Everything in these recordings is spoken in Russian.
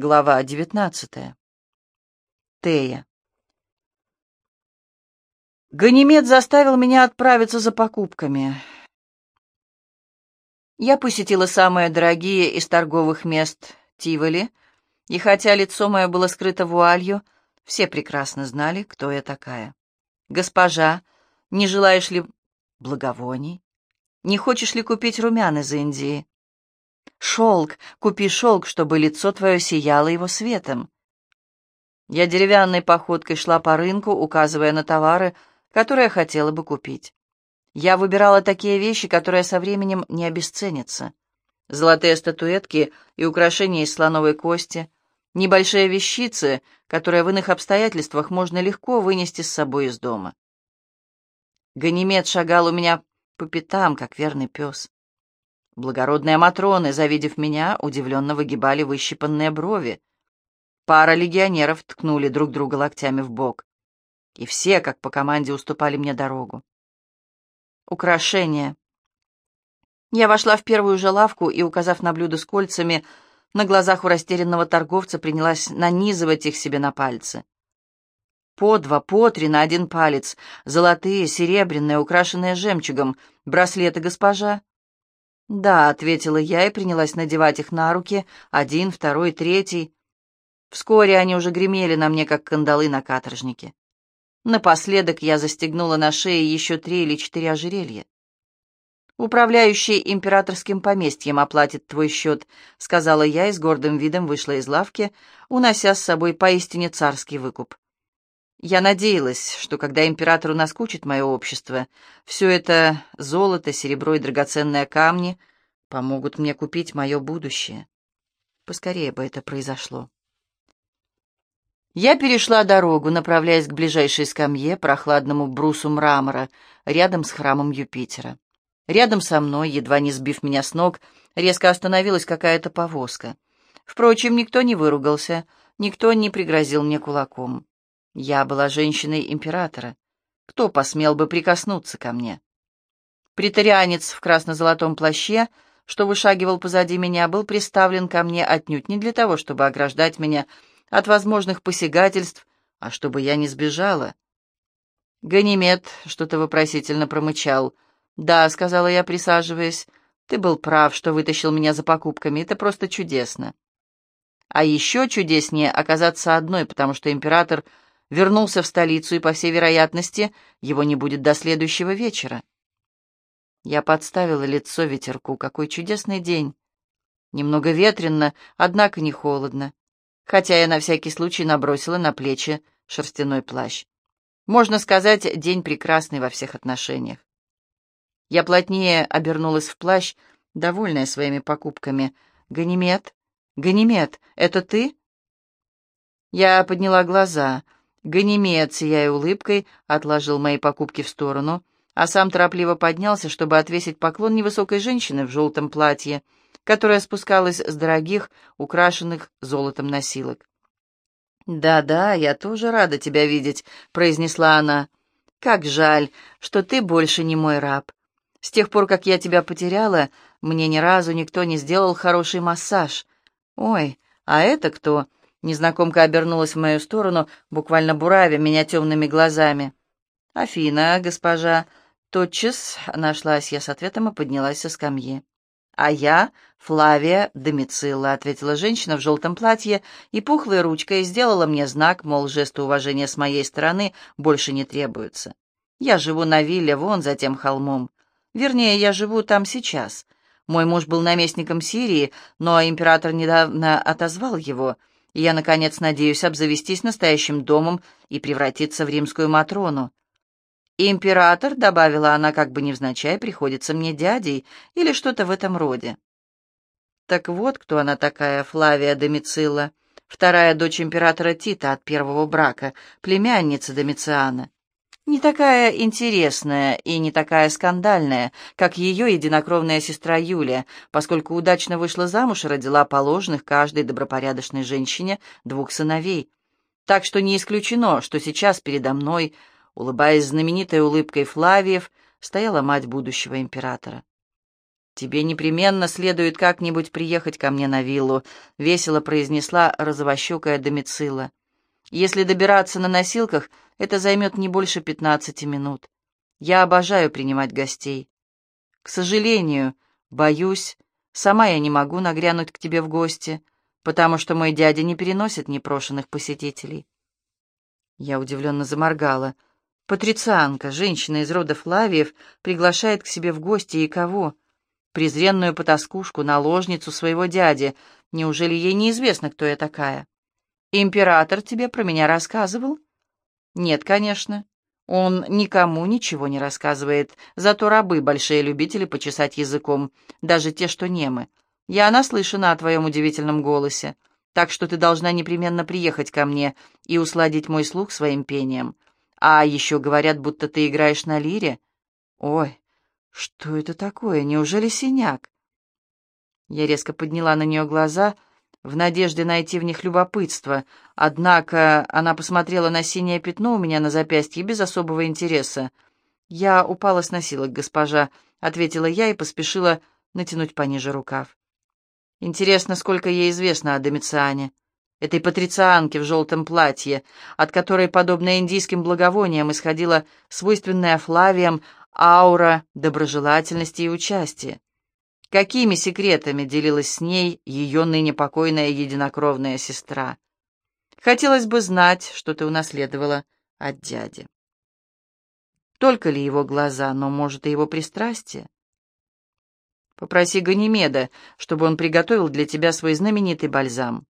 Глава девятнадцатая. Тея. Ганимед заставил меня отправиться за покупками. Я посетила самые дорогие из торговых мест Тиволи, и хотя лицо мое было скрыто вуалью, все прекрасно знали, кто я такая. «Госпожа, не желаешь ли благовоний? Не хочешь ли купить румян из Индии? Шелк, купи шелк, чтобы лицо твое сияло его светом». Я деревянной походкой шла по рынку, указывая на товары, которые хотела бы купить. Я выбирала такие вещи, которые со временем не обесценятся. Золотые статуэтки и украшения из слоновой кости, небольшие вещицы, которые в иных обстоятельствах можно легко вынести с собой из дома. Ганимед шагал у меня по пятам, как верный пес. Благородные матроны, завидев меня, удивленно выгибали выщипанные брови. Пара легионеров ткнули друг друга локтями в бок и все, как по команде, уступали мне дорогу. Украшения. Я вошла в первую же лавку и, указав на блюдо с кольцами, на глазах у растерянного торговца принялась нанизывать их себе на пальцы. По два, по три на один палец, золотые, серебряные, украшенные жемчугом, браслеты госпожа. «Да», — ответила я и принялась надевать их на руки, один, второй, третий. Вскоре они уже гремели на мне, как кандалы на каторжнике. Напоследок я застегнула на шее еще три или четыре ожерелья. «Управляющий императорским поместьем оплатит твой счет», — сказала я и с гордым видом вышла из лавки, унося с собой поистине царский выкуп. Я надеялась, что когда императору наскучит мое общество, все это золото, серебро и драгоценные камни помогут мне купить мое будущее. Поскорее бы это произошло. Я перешла дорогу, направляясь к ближайшей скамье, прохладному брусу мрамора, рядом с храмом Юпитера. Рядом со мной, едва не сбив меня с ног, резко остановилась какая-то повозка. Впрочем, никто не выругался, никто не пригрозил мне кулаком. Я была женщиной императора. Кто посмел бы прикоснуться ко мне? Притарианец в красно-золотом плаще, что вышагивал позади меня, был приставлен ко мне отнюдь не для того, чтобы ограждать меня от возможных посягательств, а чтобы я не сбежала. Ганимед что-то вопросительно промычал. «Да», — сказала я, присаживаясь, — «ты был прав, что вытащил меня за покупками. Это просто чудесно». А еще чудеснее оказаться одной, потому что император вернулся в столицу, и, по всей вероятности, его не будет до следующего вечера. Я подставила лицо ветерку. Какой чудесный день! Немного ветрено, однако не холодно хотя я на всякий случай набросила на плечи шерстяной плащ. Можно сказать, день прекрасный во всех отношениях. Я плотнее обернулась в плащ, довольная своими покупками. «Ганимед? Ганимед, это ты?» Я подняла глаза. Ганимед, сияя улыбкой, отложил мои покупки в сторону, а сам торопливо поднялся, чтобы отвесить поклон невысокой женщине в желтом платье — которая спускалась с дорогих, украшенных золотом носилок. «Да-да, я тоже рада тебя видеть», — произнесла она. «Как жаль, что ты больше не мой раб. С тех пор, как я тебя потеряла, мне ни разу никто не сделал хороший массаж. Ой, а это кто?» Незнакомка обернулась в мою сторону, буквально буравя меня темными глазами. «Афина, госпожа». Тотчас нашлась я с ответом и поднялась со скамьи. «А я Флавия Домицилла», — ответила женщина в желтом платье, и пухлой ручкой сделала мне знак, мол, жесты уважения с моей стороны больше не требуются. «Я живу на вилле вон за тем холмом. Вернее, я живу там сейчас. Мой муж был наместником Сирии, но император недавно отозвал его, и я, наконец, надеюсь обзавестись настоящим домом и превратиться в римскую Матрону. «Император», — добавила она как бы невзначай, — «приходится мне дядей» или что-то в этом роде. Так вот, кто она такая, Флавия Домицилла, вторая дочь императора Тита от первого брака, племянница Домициана. Не такая интересная и не такая скандальная, как ее единокровная сестра Юлия, поскольку удачно вышла замуж и родила положенных каждой добропорядочной женщине двух сыновей. Так что не исключено, что сейчас передо мной Улыбаясь знаменитой улыбкой Флавиев, стояла мать будущего императора. «Тебе непременно следует как-нибудь приехать ко мне на виллу», — весело произнесла розовощекая Домицила. «Если добираться на носилках, это займет не больше пятнадцати минут. Я обожаю принимать гостей. К сожалению, боюсь, сама я не могу нагрянуть к тебе в гости, потому что мой дядя не переносит непрошенных посетителей». Я удивленно заморгала. Патрицианка, женщина из рода Флавиев, приглашает к себе в гости и кого? презренную потаскушку, наложницу своего дяди. Неужели ей неизвестно, кто я такая? Император тебе про меня рассказывал? Нет, конечно. Он никому ничего не рассказывает, зато рабы — большие любители почесать языком, даже те, что немы. Я наслышана о твоем удивительном голосе, так что ты должна непременно приехать ко мне и усладить мой слух своим пением. А еще говорят, будто ты играешь на лире. Ой, что это такое? Неужели синяк? Я резко подняла на нее глаза в надежде найти в них любопытство, однако она посмотрела на синее пятно у меня на запястье без особого интереса. «Я упала с носилок, госпожа», — ответила я и поспешила натянуть пониже рукав. Интересно, сколько ей известно о Домициане, этой патрицианке в желтом платье, от которой, подобно индийским благовониям, исходила свойственная Флавиям аура доброжелательности и участия. Какими секретами делилась с ней ее ныне покойная единокровная сестра? Хотелось бы знать, что ты унаследовала от дяди. Только ли его глаза, но, может, и его пристрастие? Попроси Ганимеда, чтобы он приготовил для тебя свой знаменитый бальзам.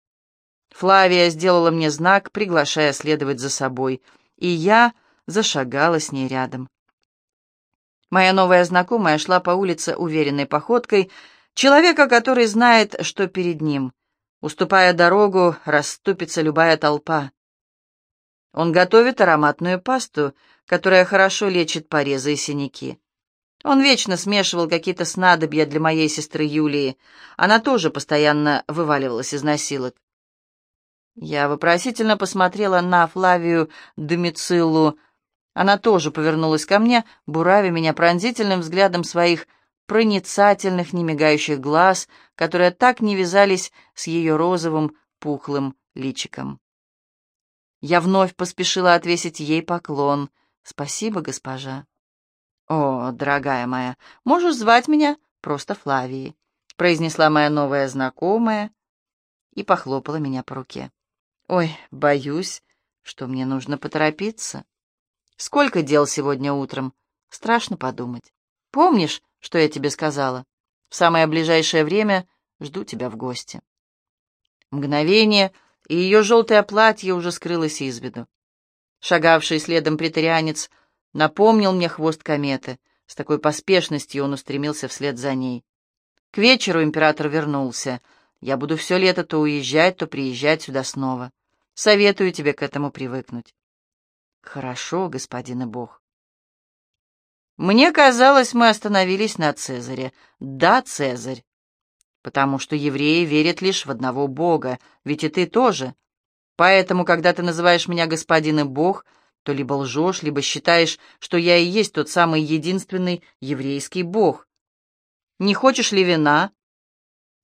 Флавия сделала мне знак, приглашая следовать за собой, и я зашагала с ней рядом. Моя новая знакомая шла по улице уверенной походкой, человека, который знает, что перед ним. Уступая дорогу, расступится любая толпа. Он готовит ароматную пасту, которая хорошо лечит порезы и синяки. Он вечно смешивал какие-то снадобья для моей сестры Юлии. Она тоже постоянно вываливалась из носилок. Я вопросительно посмотрела на Флавию Домицилу, она тоже повернулась ко мне, буравя меня пронзительным взглядом своих проницательных, немигающих глаз, которые так не вязались с ее розовым, пухлым личиком. Я вновь поспешила отвесить ей поклон. «Спасибо, госпожа». «О, дорогая моя, можешь звать меня просто Флавией», — произнесла моя новая знакомая и похлопала меня по руке. «Ой, боюсь, что мне нужно поторопиться». Сколько дел сегодня утром? Страшно подумать. Помнишь, что я тебе сказала? В самое ближайшее время жду тебя в гости. Мгновение, и ее желтое платье уже скрылось из виду. Шагавший следом притарианец напомнил мне хвост кометы. С такой поспешностью он устремился вслед за ней. К вечеру император вернулся. Я буду все лето то уезжать, то приезжать сюда снова. Советую тебе к этому привыкнуть. Хорошо, господин и Бог. Мне казалось, мы остановились на Цезаре. Да, Цезарь. Потому что евреи верят лишь в одного Бога, ведь и ты тоже. Поэтому, когда ты называешь меня господин и Бог, то либо лжешь, либо считаешь, что я и есть тот самый единственный еврейский Бог. Не хочешь ли вина?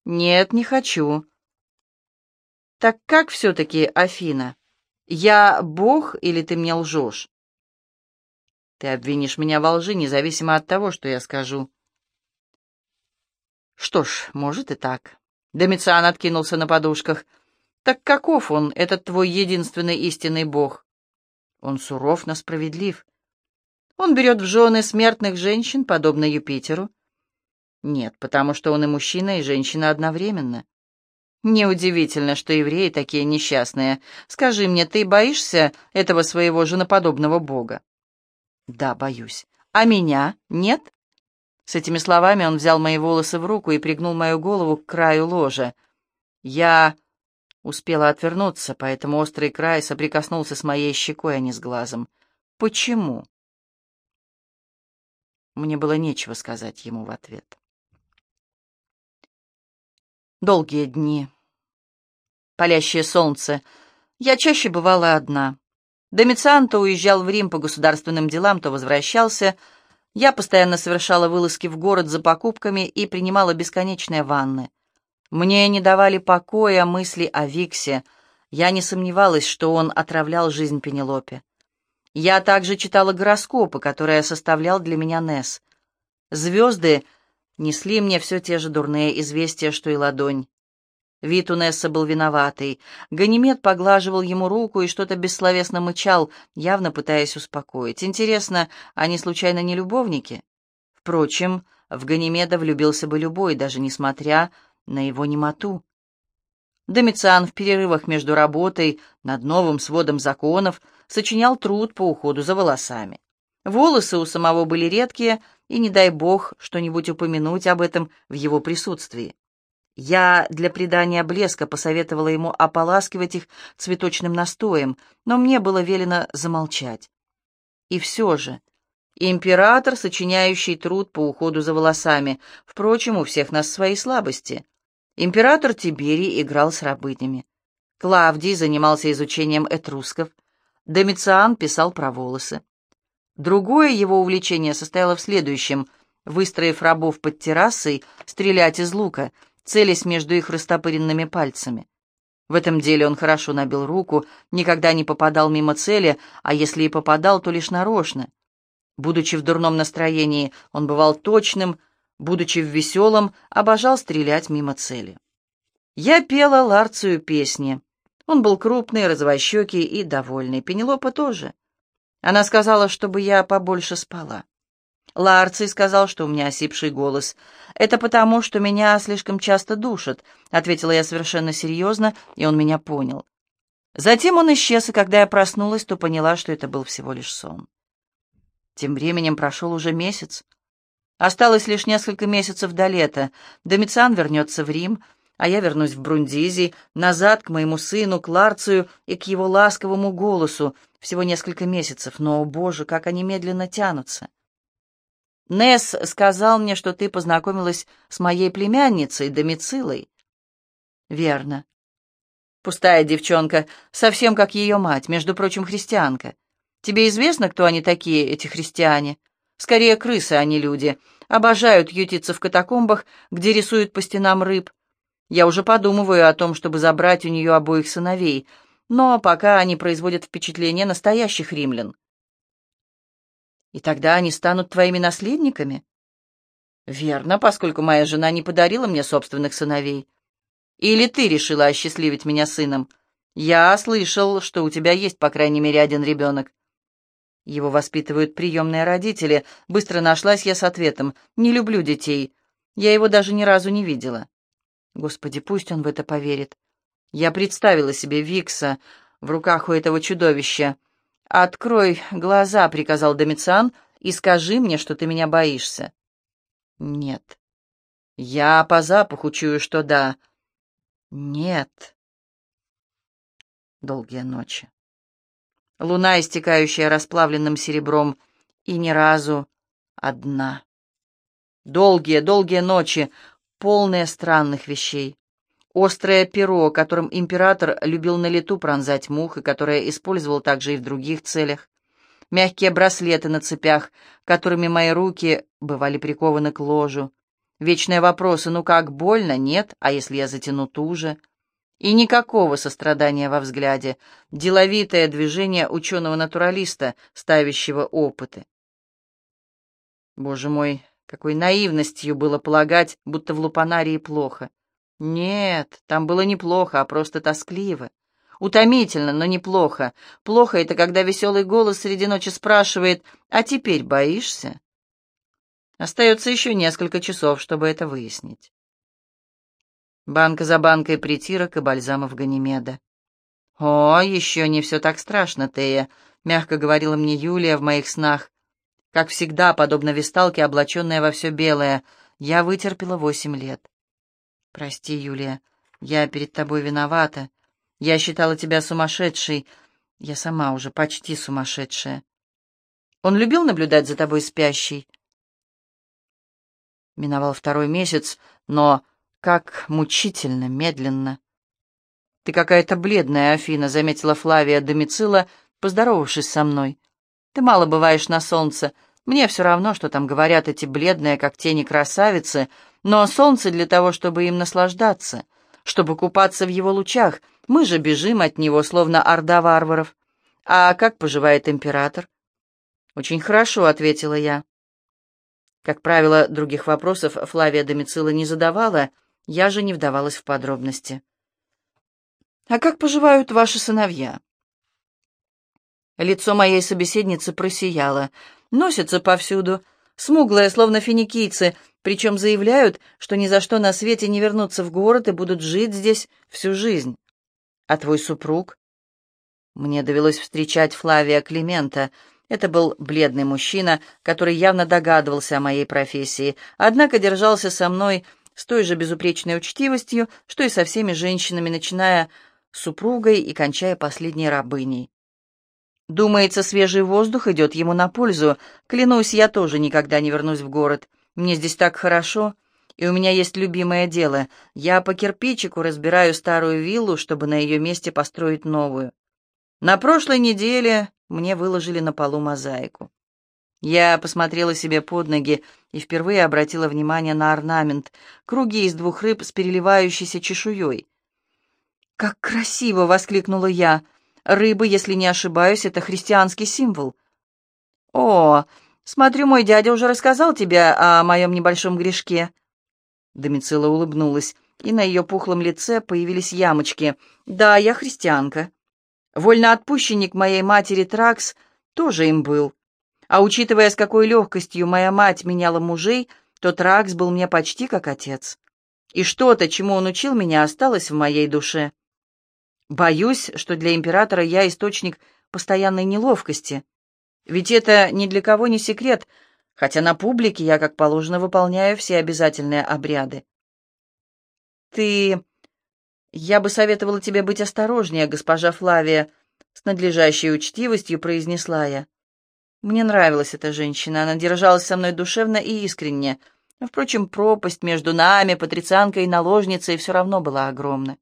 Нет, не хочу. Так как все-таки Афина? Я Бог или ты мне лжешь? Ты обвинишь меня во лжи, независимо от того, что я скажу. Что ж, может и так. Домициан откинулся на подушках. Так каков он, этот твой единственный истинный Бог? Он суров, но справедлив. Он берет в жены смертных женщин, подобно Юпитеру. Нет, потому что он и мужчина, и женщина одновременно. Неудивительно, что евреи такие несчастные. Скажи мне, ты боишься этого своего женоподобного бога? Да, боюсь. А меня нет? С этими словами он взял мои волосы в руку и пригнул мою голову к краю ложа. Я успела отвернуться, поэтому острый край соприкоснулся с моей щекой, а не с глазом. Почему? Мне было нечего сказать ему в ответ. Долгие дни. Палящее солнце. Я чаще бывала одна. Домициан то уезжал в Рим по государственным делам, то возвращался. Я постоянно совершала вылазки в город за покупками и принимала бесконечные ванны. Мне не давали покоя мысли о Виксе. Я не сомневалась, что он отравлял жизнь Пенелопе. Я также читала гороскопы, которые составлял для меня Несс. Звезды несли мне все те же дурные известия, что и ладонь. Вид у Несса был виноватый. Ганимед поглаживал ему руку и что-то бессловесно мычал, явно пытаясь успокоить. Интересно, они случайно не любовники? Впрочем, в Ганимеда влюбился бы любой, даже несмотря на его немоту. Домициан в перерывах между работой над новым сводом законов сочинял труд по уходу за волосами. Волосы у самого были редкие, и не дай бог что-нибудь упомянуть об этом в его присутствии. Я для придания блеска посоветовала ему ополаскивать их цветочным настоем, но мне было велено замолчать. И все же, император, сочиняющий труд по уходу за волосами, впрочем, у всех нас свои слабости. Император Тиберий играл с рабынями. Клавдий занимался изучением этрусков. Домициан писал про волосы. Другое его увлечение состояло в следующем. Выстроив рабов под террасой, стрелять из лука — целясь между их растопыренными пальцами. В этом деле он хорошо набил руку, никогда не попадал мимо цели, а если и попадал, то лишь нарочно. Будучи в дурном настроении, он бывал точным, будучи в веселом, обожал стрелять мимо цели. Я пела Ларцию песни. Он был крупный, розовощекий и довольный. Пенелопа тоже. Она сказала, чтобы я побольше спала. Ларций сказал, что у меня осипший голос. «Это потому, что меня слишком часто душат», — ответила я совершенно серьезно, и он меня понял. Затем он исчез, и когда я проснулась, то поняла, что это был всего лишь сон. Тем временем прошел уже месяц. Осталось лишь несколько месяцев до лета. Домициан вернется в Рим, а я вернусь в Брундизи, назад к моему сыну, к Ларцию и к его ласковому голосу. Всего несколько месяцев, но, о боже, как они медленно тянутся. Несс сказал мне, что ты познакомилась с моей племянницей, Домицилой. Верно. Пустая девчонка, совсем как ее мать, между прочим, христианка. Тебе известно, кто они такие, эти христиане? Скорее, крысы, а не люди. Обожают ютиться в катакомбах, где рисуют по стенам рыб. Я уже подумываю о том, чтобы забрать у нее обоих сыновей, но пока они производят впечатление настоящих римлян. И тогда они станут твоими наследниками? Верно, поскольку моя жена не подарила мне собственных сыновей. Или ты решила осчастливить меня сыном? Я слышал, что у тебя есть, по крайней мере, один ребенок. Его воспитывают приемные родители. Быстро нашлась я с ответом. Не люблю детей. Я его даже ни разу не видела. Господи, пусть он в это поверит. Я представила себе Викса в руках у этого чудовища. «Открой глаза», — приказал Домициан, — «и скажи мне, что ты меня боишься». «Нет». «Я по запаху чую, что да». «Нет». Долгие ночи. Луна, истекающая расплавленным серебром, и ни разу одна. Долгие, долгие ночи, полные странных вещей. Острое перо, которым император любил на лету пронзать мух и которое использовал также и в других целях. Мягкие браслеты на цепях, которыми мои руки бывали прикованы к ложу. Вечные вопросы «ну как, больно? Нет? А если я затяну туже?» И никакого сострадания во взгляде, деловитое движение ученого-натуралиста, ставящего опыты. Боже мой, какой наивностью было полагать, будто в лупанарии плохо. Нет, там было неплохо, а просто тоскливо. Утомительно, но неплохо. Плохо это, когда веселый голос среди ночи спрашивает, «А теперь боишься?» Остается еще несколько часов, чтобы это выяснить. Банка за банкой притирок и бальзамов Ганимеда. «О, еще не все так страшно, Тея», — мягко говорила мне Юлия в моих снах. Как всегда, подобно висталке, облаченная во все белое, я вытерпела восемь лет. «Прости, Юлия, я перед тобой виновата. Я считала тебя сумасшедшей. Я сама уже почти сумасшедшая. Он любил наблюдать за тобой спящей?» Миновал второй месяц, но как мучительно, медленно. «Ты какая-то бледная, Афина», — заметила Флавия Домицила, поздоровавшись со мной. «Ты мало бываешь на солнце. Мне все равно, что там говорят эти бледные, как тени красавицы, но солнце для того, чтобы им наслаждаться, чтобы купаться в его лучах. Мы же бежим от него, словно орда варваров. А как поживает император? Очень хорошо, ответила я. Как правило, других вопросов Флавия Домицила не задавала, я же не вдавалась в подробности. «А как поживают ваши сыновья?» Лицо моей собеседницы просияло. Носятся повсюду, смуглые, словно финикийцы, причем заявляют, что ни за что на свете не вернутся в город и будут жить здесь всю жизнь. А твой супруг? Мне довелось встречать Флавия Климента. Это был бледный мужчина, который явно догадывался о моей профессии, однако держался со мной с той же безупречной учтивостью, что и со всеми женщинами, начиная с супругой и кончая последней рабыней. Думается, свежий воздух идет ему на пользу. Клянусь, я тоже никогда не вернусь в город. Мне здесь так хорошо, и у меня есть любимое дело. Я по кирпичику разбираю старую виллу, чтобы на ее месте построить новую. На прошлой неделе мне выложили на полу мозаику. Я посмотрела себе под ноги и впервые обратила внимание на орнамент, круги из двух рыб с переливающейся чешуей. «Как красиво!» — воскликнула я. Рыбы, если не ошибаюсь, это христианский символ. О, смотрю, мой дядя уже рассказал тебе о моем небольшом грешке. Домицила улыбнулась, и на ее пухлом лице появились ямочки. Да, я христианка. Вольноотпущенник моей матери Тракс тоже им был. А учитывая, с какой легкостью моя мать меняла мужей, то Тракс был мне почти как отец. И что-то, чему он учил меня, осталось в моей душе. Боюсь, что для императора я источник постоянной неловкости. Ведь это ни для кого не секрет, хотя на публике я, как положено, выполняю все обязательные обряды. Ты... Я бы советовала тебе быть осторожнее, госпожа Флавия, с надлежащей учтивостью произнесла я. Мне нравилась эта женщина, она держалась со мной душевно и искренне. Впрочем, пропасть между нами, патрицианкой и наложницей, все равно была огромна.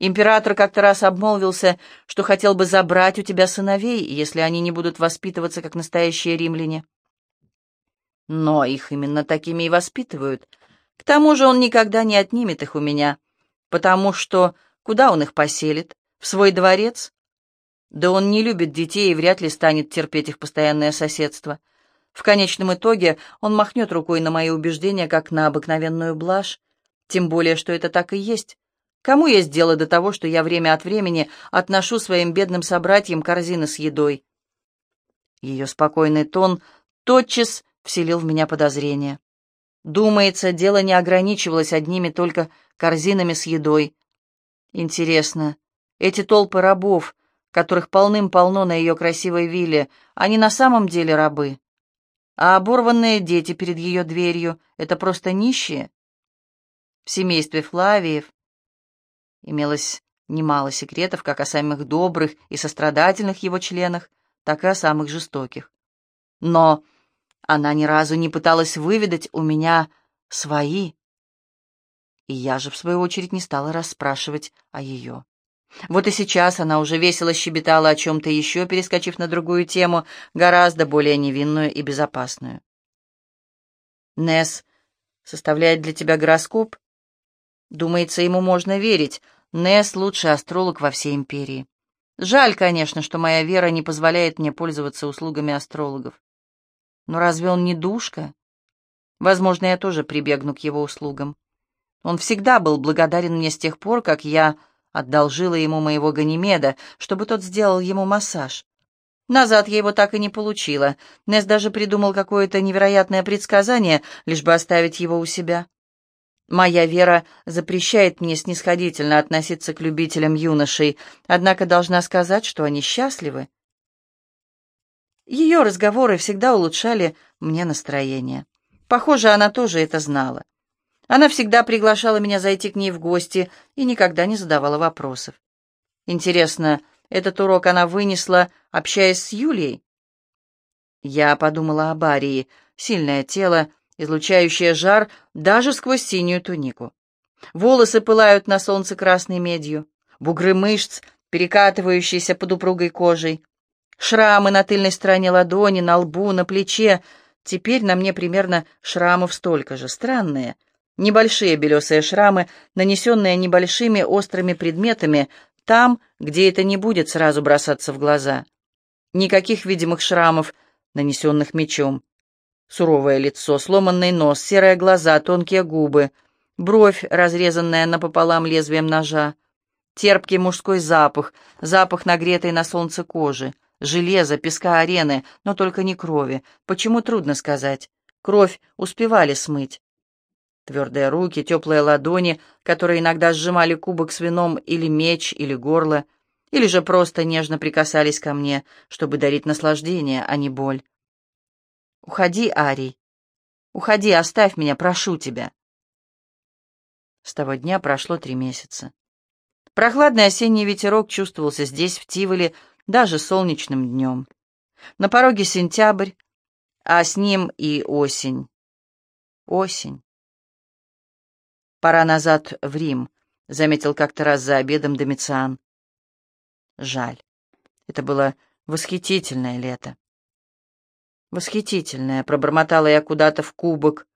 Император как-то раз обмолвился, что хотел бы забрать у тебя сыновей, если они не будут воспитываться, как настоящие римляне. Но их именно такими и воспитывают. К тому же он никогда не отнимет их у меня, потому что куда он их поселит? В свой дворец? Да он не любит детей и вряд ли станет терпеть их постоянное соседство. В конечном итоге он махнет рукой на мои убеждения, как на обыкновенную блажь, тем более, что это так и есть. Кому есть дело до того, что я время от времени отношу своим бедным собратьям корзины с едой? Ее спокойный тон тотчас вселил в меня подозрение. Думается, дело не ограничивалось одними только корзинами с едой. Интересно, эти толпы рабов, которых полным-полно на ее красивой вилле, они на самом деле рабы? А оборванные дети перед ее дверью — это просто нищие? В семействе Флавиев Имелось немало секретов как о самых добрых и сострадательных его членах, так и о самых жестоких. Но она ни разу не пыталась выведать у меня свои. И я же, в свою очередь, не стала расспрашивать о ее. Вот и сейчас она уже весело щебетала о чем-то еще, перескочив на другую тему, гораздо более невинную и безопасную. Несс составляет для тебя гороскоп? Думается, ему можно верить. Несс — лучший астролог во всей империи. Жаль, конечно, что моя вера не позволяет мне пользоваться услугами астрологов. Но разве он не душка? Возможно, я тоже прибегну к его услугам. Он всегда был благодарен мне с тех пор, как я одолжила ему моего Ганимеда, чтобы тот сделал ему массаж. Назад я его так и не получила. Несс даже придумал какое-то невероятное предсказание, лишь бы оставить его у себя. Моя вера запрещает мне снисходительно относиться к любителям юношей, однако должна сказать, что они счастливы. Ее разговоры всегда улучшали мне настроение. Похоже, она тоже это знала. Она всегда приглашала меня зайти к ней в гости и никогда не задавала вопросов. Интересно, этот урок она вынесла, общаясь с Юлией? Я подумала об Арии. Сильное тело, излучающая жар даже сквозь синюю тунику. Волосы пылают на солнце красной медью, бугры мышц, перекатывающиеся под упругой кожей. Шрамы на тыльной стороне ладони, на лбу, на плече. Теперь на мне примерно шрамов столько же. Странные. Небольшие белесые шрамы, нанесенные небольшими острыми предметами, там, где это не будет сразу бросаться в глаза. Никаких видимых шрамов, нанесенных мечом. Суровое лицо, сломанный нос, серые глаза, тонкие губы, бровь, разрезанная напополам лезвием ножа, терпкий мужской запах, запах нагретой на солнце кожи, железа, песка арены, но только не крови. Почему, трудно сказать. Кровь успевали смыть. Твердые руки, теплые ладони, которые иногда сжимали кубок с вином или меч, или горло, или же просто нежно прикасались ко мне, чтобы дарить наслаждение, а не боль. «Уходи, Арий. Уходи, оставь меня, прошу тебя». С того дня прошло три месяца. Прохладный осенний ветерок чувствовался здесь, в Тиволе, даже солнечным днем. На пороге сентябрь, а с ним и осень. Осень. «Пора назад в Рим», — заметил как-то раз за обедом Домициан. Жаль. Это было восхитительное лето. «Восхитительная», — пробормотала я куда-то в кубок.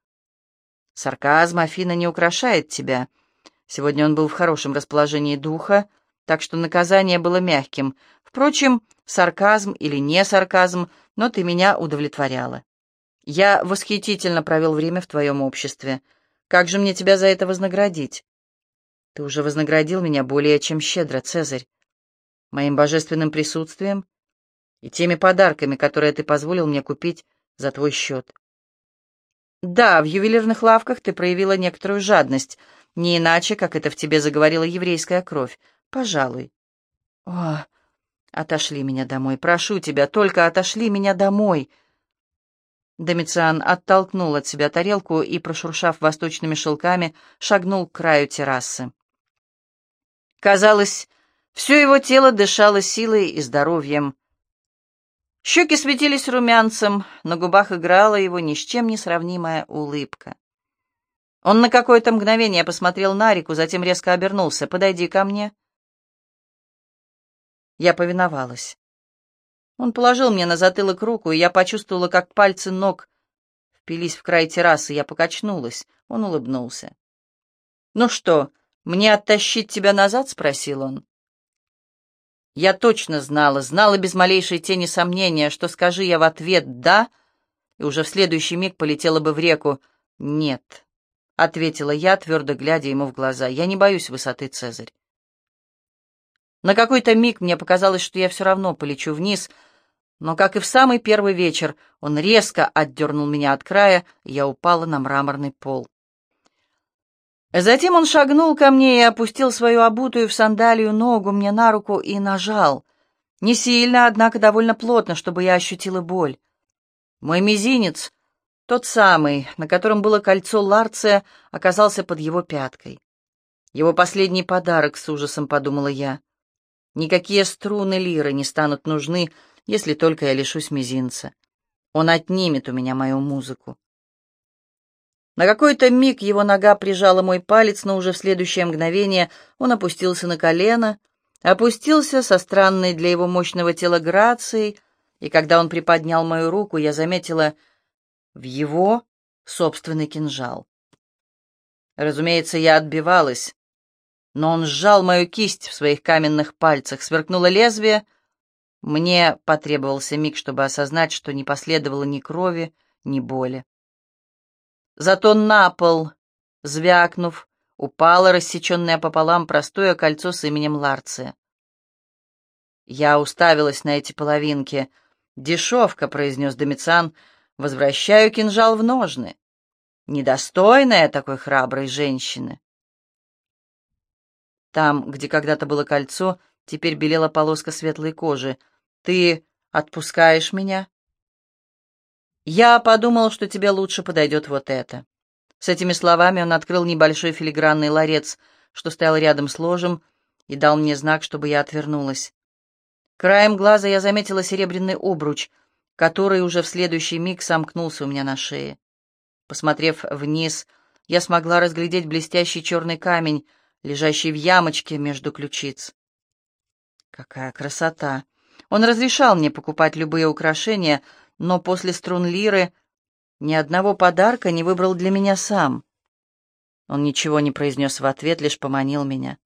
«Сарказм Афина не украшает тебя. Сегодня он был в хорошем расположении духа, так что наказание было мягким. Впрочем, сарказм или не сарказм, но ты меня удовлетворяла. Я восхитительно провел время в твоем обществе. Как же мне тебя за это вознаградить?» «Ты уже вознаградил меня более чем щедро, Цезарь. Моим божественным присутствием и теми подарками, которые ты позволил мне купить за твой счет. Да, в ювелирных лавках ты проявила некоторую жадность, не иначе, как это в тебе заговорила еврейская кровь. Пожалуй. О, отошли меня домой, прошу тебя, только отошли меня домой. Домициан оттолкнул от себя тарелку и, прошуршав восточными шелками, шагнул к краю террасы. Казалось, все его тело дышало силой и здоровьем. Щеки светились румянцем, на губах играла его ни с чем не сравнимая улыбка. Он на какое-то мгновение посмотрел на реку, затем резко обернулся. «Подойди ко мне». Я повиновалась. Он положил мне на затылок руку, и я почувствовала, как пальцы ног впились в край террасы. Я покачнулась. Он улыбнулся. «Ну что, мне оттащить тебя назад?» — спросил он. Я точно знала, знала без малейшей тени сомнения, что скажи я в ответ «да», и уже в следующий миг полетела бы в реку. «Нет», — ответила я, твердо глядя ему в глаза, — «я не боюсь высоты, Цезарь». На какой-то миг мне показалось, что я все равно полечу вниз, но, как и в самый первый вечер, он резко отдернул меня от края, и я упала на мраморный пол. Затем он шагнул ко мне и опустил свою обутую в сандалию ногу мне на руку и нажал. Не сильно, однако довольно плотно, чтобы я ощутила боль. Мой мизинец, тот самый, на котором было кольцо Ларция, оказался под его пяткой. Его последний подарок, с ужасом подумала я. Никакие струны лиры не станут нужны, если только я лишусь мизинца. Он отнимет у меня мою музыку. На какой-то миг его нога прижала мой палец, но уже в следующее мгновение он опустился на колено, опустился со странной для его мощного тела грацией, и когда он приподнял мою руку, я заметила в его собственный кинжал. Разумеется, я отбивалась, но он сжал мою кисть в своих каменных пальцах, сверкнуло лезвие. Мне потребовался миг, чтобы осознать, что не последовало ни крови, ни боли. Зато на пол, звякнув, упало рассеченное пополам простое кольцо с именем Ларция. Я уставилась на эти половинки. «Дешевка», — произнес Домициан, — «возвращаю кинжал в ножны. Недостойная такой храброй женщины». Там, где когда-то было кольцо, теперь белела полоска светлой кожи. «Ты отпускаешь меня?» «Я подумал, что тебе лучше подойдет вот это». С этими словами он открыл небольшой филигранный ларец, что стоял рядом с ложем, и дал мне знак, чтобы я отвернулась. Краем глаза я заметила серебряный обруч, который уже в следующий миг сомкнулся у меня на шее. Посмотрев вниз, я смогла разглядеть блестящий черный камень, лежащий в ямочке между ключиц. Какая красота! Он разрешал мне покупать любые украшения, но после струн лиры ни одного подарка не выбрал для меня сам. Он ничего не произнес в ответ, лишь поманил меня.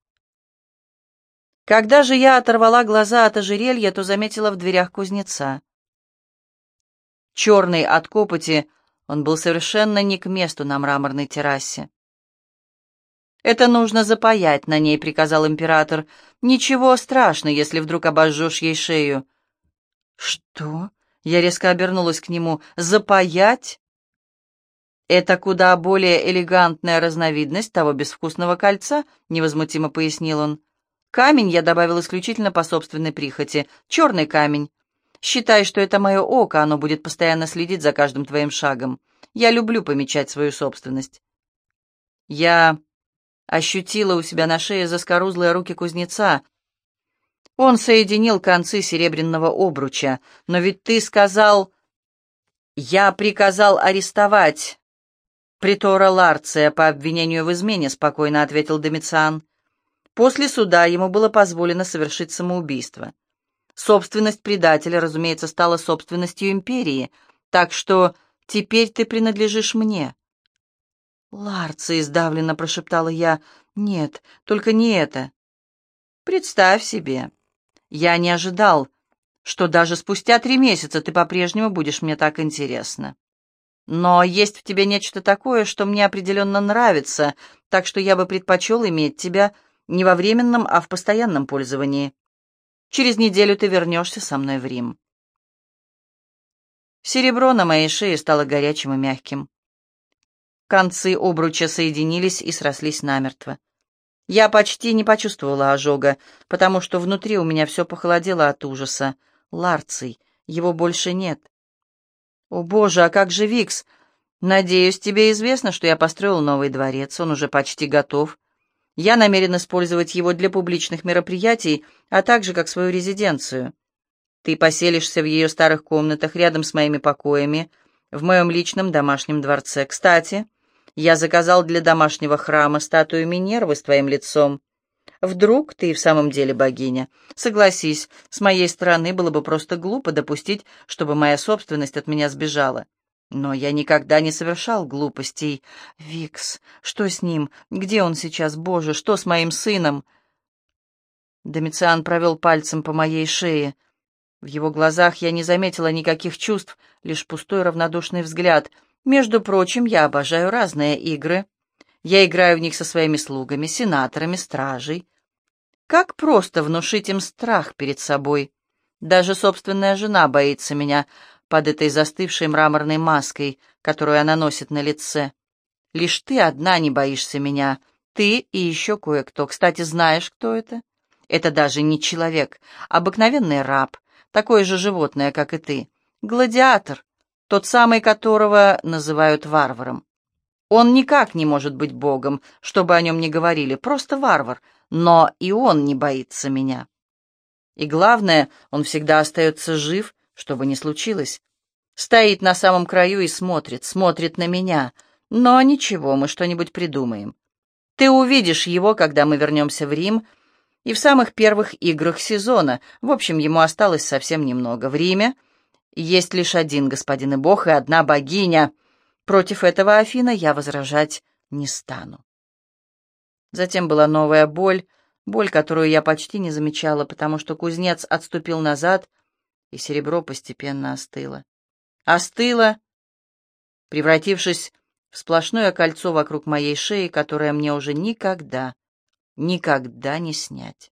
Когда же я оторвала глаза от ожерелья, то заметила в дверях кузнеца. Черный от копоти, он был совершенно не к месту на мраморной террасе. «Это нужно запаять на ней», — приказал император. «Ничего страшного, если вдруг обожжешь ей шею». «Что?» — я резко обернулась к нему. «Запаять?» «Это куда более элегантная разновидность того безвкусного кольца», — невозмутимо пояснил он. Камень я добавил исключительно по собственной прихоти. Черный камень. Считай, что это мое око, оно будет постоянно следить за каждым твоим шагом. Я люблю помечать свою собственность. Я ощутила у себя на шее заскорузлые руки кузнеца. Он соединил концы серебряного обруча. Но ведь ты сказал... Я приказал арестовать притора Ларция по обвинению в измене, спокойно ответил Домициан. После суда ему было позволено совершить самоубийство. Собственность предателя, разумеется, стала собственностью империи, так что теперь ты принадлежишь мне. «Ларци», — издавленно прошептала я, — «нет, только не это». «Представь себе, я не ожидал, что даже спустя три месяца ты по-прежнему будешь мне так интересна. Но есть в тебе нечто такое, что мне определенно нравится, так что я бы предпочел иметь тебя не во временном, а в постоянном пользовании. Через неделю ты вернешься со мной в Рим. Серебро на моей шее стало горячим и мягким. Концы обруча соединились и срослись намертво. Я почти не почувствовала ожога, потому что внутри у меня все похолодело от ужаса. Ларций, его больше нет. О боже, а как же Викс? Надеюсь, тебе известно, что я построил новый дворец, он уже почти готов. Я намерен использовать его для публичных мероприятий, а также как свою резиденцию. Ты поселишься в ее старых комнатах рядом с моими покоями, в моем личном домашнем дворце. Кстати, я заказал для домашнего храма статую Минервы с твоим лицом. Вдруг ты и в самом деле богиня? Согласись, с моей стороны было бы просто глупо допустить, чтобы моя собственность от меня сбежала. Но я никогда не совершал глупостей. Викс, что с ним? Где он сейчас? Боже, что с моим сыном? Домициан провел пальцем по моей шее. В его глазах я не заметила никаких чувств, лишь пустой равнодушный взгляд. Между прочим, я обожаю разные игры. Я играю в них со своими слугами, сенаторами, стражей. Как просто внушить им страх перед собой. Даже собственная жена боится меня, под этой застывшей мраморной маской, которую она носит на лице. Лишь ты одна не боишься меня. Ты и еще кое-кто. Кстати, знаешь, кто это? Это даже не человек, обыкновенный раб, такое же животное, как и ты. Гладиатор, тот самый, которого называют варваром. Он никак не может быть богом, чтобы о нем не говорили, просто варвар, но и он не боится меня. И главное, он всегда остается жив что бы ни случилось. Стоит на самом краю и смотрит, смотрит на меня. Но ничего, мы что-нибудь придумаем. Ты увидишь его, когда мы вернемся в Рим, и в самых первых играх сезона. В общем, ему осталось совсем немного. В Риме есть лишь один господин и бог и одна богиня. Против этого Афина я возражать не стану. Затем была новая боль, боль, которую я почти не замечала, потому что кузнец отступил назад — и серебро постепенно остыло. Остыло, превратившись в сплошное кольцо вокруг моей шеи, которое мне уже никогда, никогда не снять.